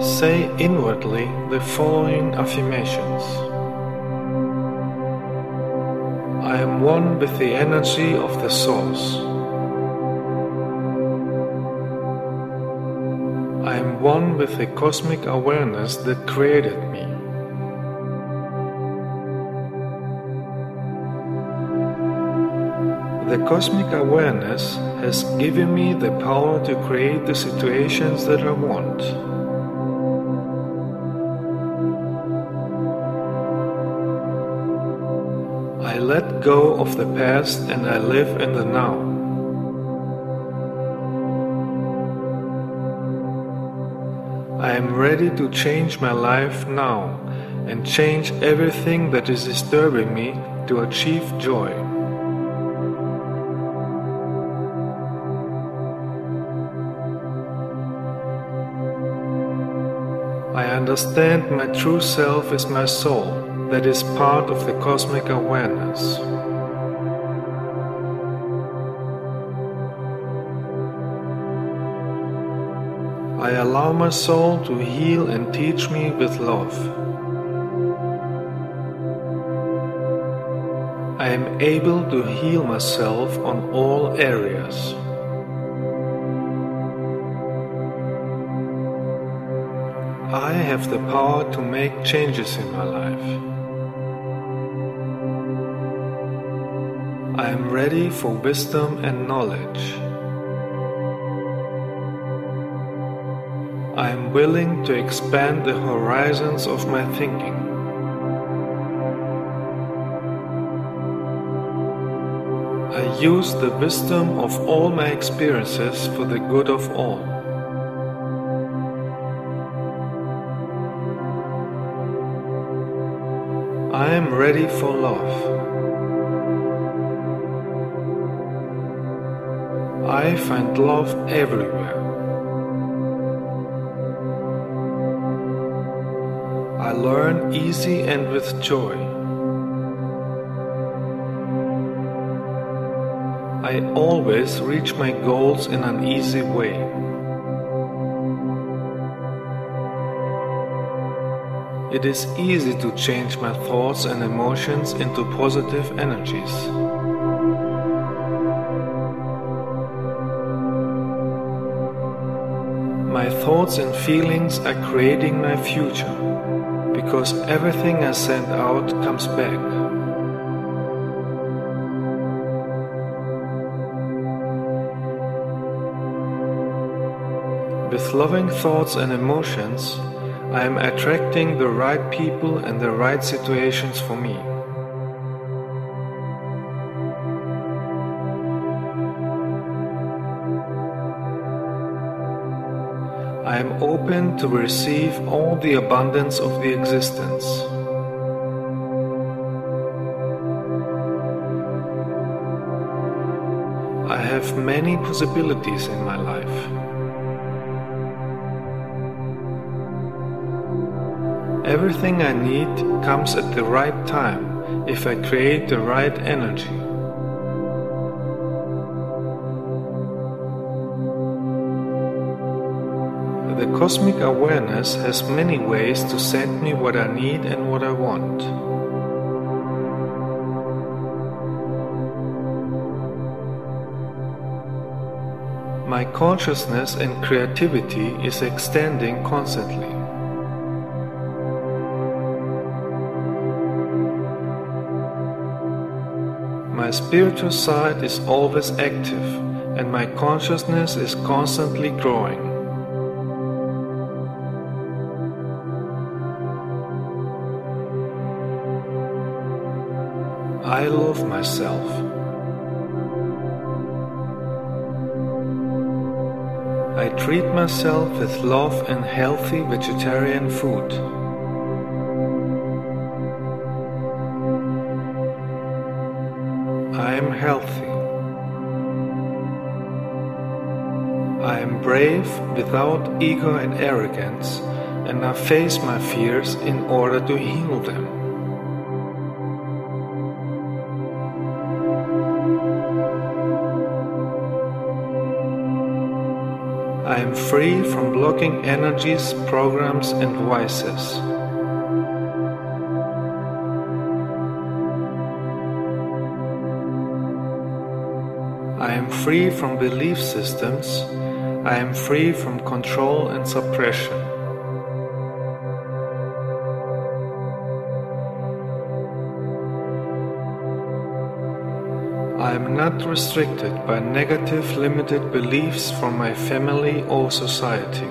Say inwardly the following affirmations I am one with the energy of the Source. I am one with the cosmic awareness that created me. The cosmic awareness has given me the power to create the situations that I want. I let go of the past and I live in the now. I am ready to change my life now and change everything that is disturbing me to achieve joy. I understand my true self is my soul that is part of the cosmic awareness. I allow my soul to heal and teach me with love. I am able to heal myself on all areas. I have the power to make changes in my life. I am ready for wisdom and knowledge. I am willing to expand the horizons of my thinking. I use the wisdom of all my experiences for the good of all. I am ready for love. I find love everywhere. I learn easy and with joy. I always reach my goals in an easy way. It is easy to change my thoughts and emotions into positive energies. My thoughts and feelings are creating my future because everything I send out comes back. With loving thoughts and emotions, I am attracting the right people and the right situations for me. I am open to receive all the abundance of the existence. I have many possibilities in my life. Everything I need comes at the right time if I create the right energy. The cosmic awareness has many ways to send me what I need and what I want. My consciousness and creativity is extending constantly. My spiritual side is always active and my consciousness is constantly growing. I love myself. I treat myself with love and healthy vegetarian food. I am healthy. I am brave without ego and arrogance, and I face my fears in order to heal them. I am free from blocking energies, programs, and voices. I am free from belief systems. I am free from control and suppression. I am not restricted by negative limited beliefs from my family or society.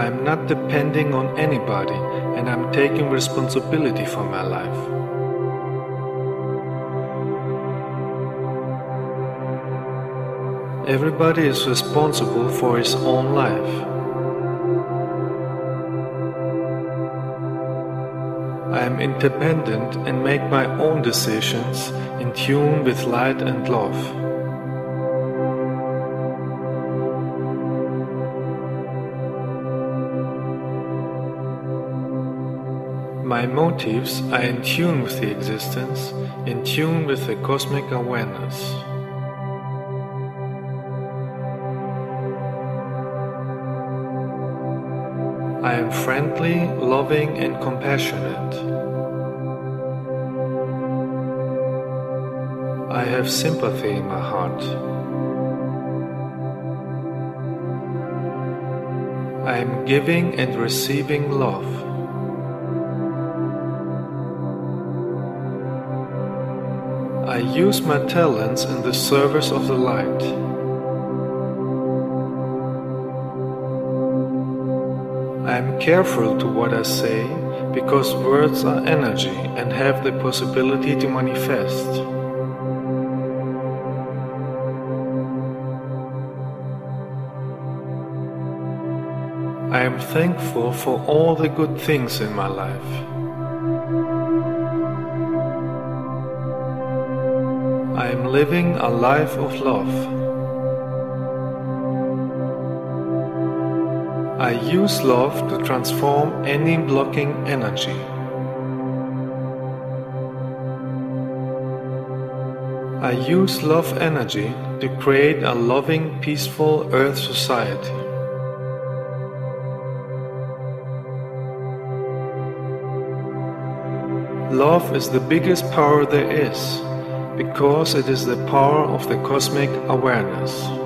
I am not depending on anybody and I'm taking responsibility for my life. Everybody is responsible for his own life. Am independent and make my own decisions in tune with light and love. My motives are in tune with the existence, in tune with the cosmic awareness. I am friendly, loving, and compassionate. I have sympathy in my heart. I am giving and receiving love. I use my talents in the service of the light. I am careful to what I say because words are energy and have the possibility to manifest. I am thankful for all the good things in my life. I am living a life of love. I use love to transform any blocking energy. I use love energy to create a loving, peaceful earth society. Love is the biggest power there is because it is the power of the cosmic awareness.